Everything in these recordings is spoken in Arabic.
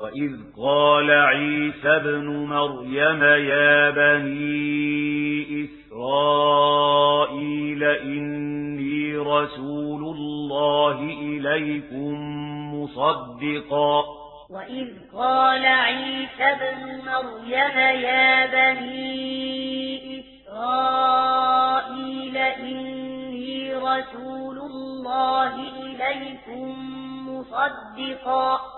وَإِذْ قَالَ عِيسَى ابْنُ مَرْيَمَ يَا بَنِي إِسْرَائِيلَ إِنِّي رَسُولُ اللَّهِ إِلَيْكُمْ مُصَدِّقًا وَإِذْ قَالَ عِيسَى ابْنُ مَرْيَمَ يَا بَنِي إِسْرَائِيلَ إِنِّي رَسُولُ اللَّهِ إِلَيْكُمْ مُصَدِّقًا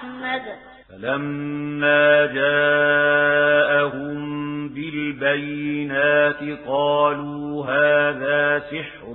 أحمد فلما جاءهم بالبينات قالوا هذا سحر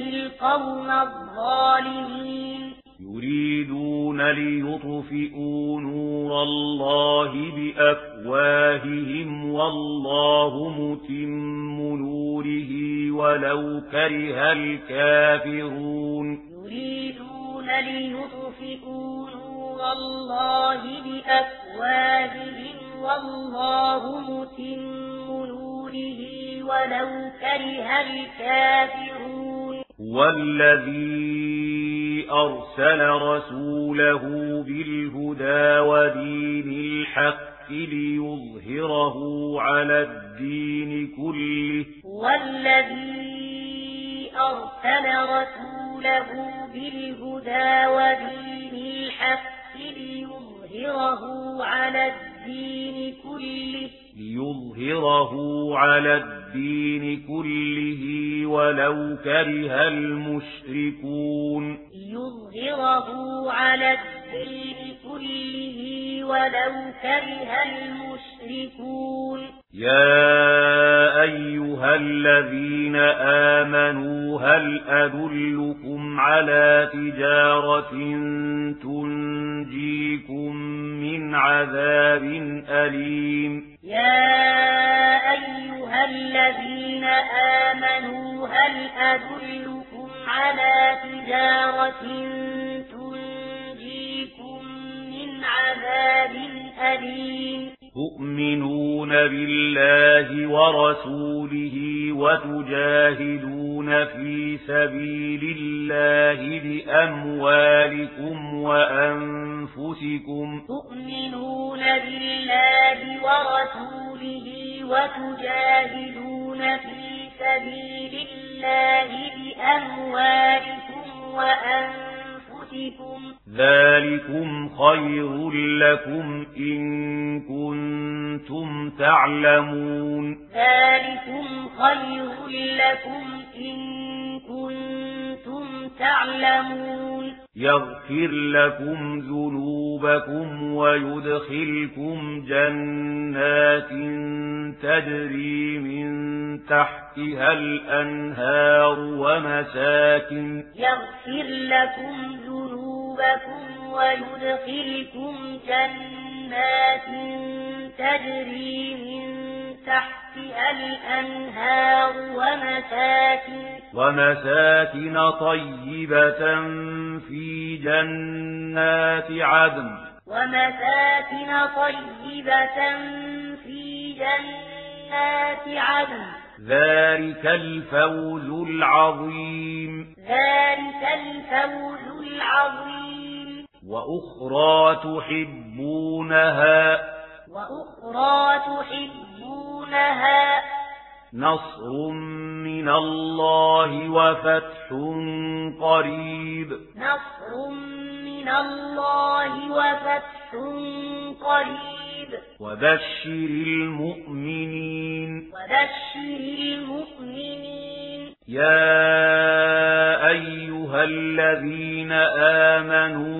القوم الظالمين. يريدون ليطفئوا نور الله بأفواههم والله متم نوره ولو كره الكافرون. يريدون ليطفئوا نور الله بأفواههم والله متم نوره ولو كره الكافرون. والذي أرسل رسوله بالهدى ودين الحق ليظهره على الدين كله والذي أرسل رسوله بالهدى ودين الحق ليظهره على الدين كله ليظهره على الدين الدين كله ولو كره المشركون. يظهره على الدين كله ولو كره المشركون. يشركون يا أيها الذين آمنوا هل أدلكم على تجارة تنجيكم من عذاب أليم؟ يا أيها الذين آمنوا هل أدلكم على تجارة تنجيكم من عذاب أليم؟ تؤمنون بالله ورسوله وتجاهدون في سبيل الله بأموالكم وأنفسكم تؤمنون بالله ورسوله وتجاهدون في سبيل الله بأموالكم وأنفسكم أنفسكم ذلكم خير لكم إن كنتم تعلمون ذلكم خير لكم إن كنتم تعلمون يغفر لكم ذنوبكم ويدخلكم جنات تجري من تحتها الأنهار ومساكن. يغفر لكم ذنوبكم ويدخلكم جنات تجري من تحتها الأنهار ومساكن. ومساكن طيبة في جنات عدن. ومساكن طيبة في جنات عدن ذلك الفوز العظيم. ذلك الفوز العظيم. وأخرى تحبونها. وأخرى تحبونها. نصر من الله وفتح قريب. نصر من الله وفتح قريب. وبشر المؤمنين. وبشر المؤمنين. يا أيها الذين آمنوا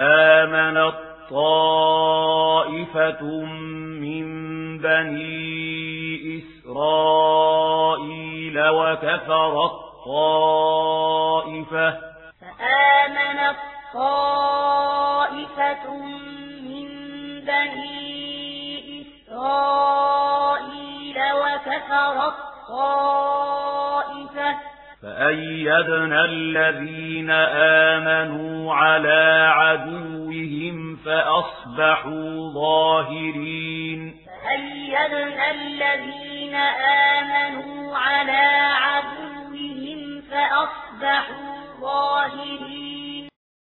آمنت طائفة من بني إسرائيل وكفرت طائفة فآمنت طائفة من بني إسرائيل وكفرت طائفة فأيدنا الذين آمنوا على عدوهم فأصبحوا ظاهرين فأيدنا الذين آمنوا على عدوهم فأصبحوا ظاهرين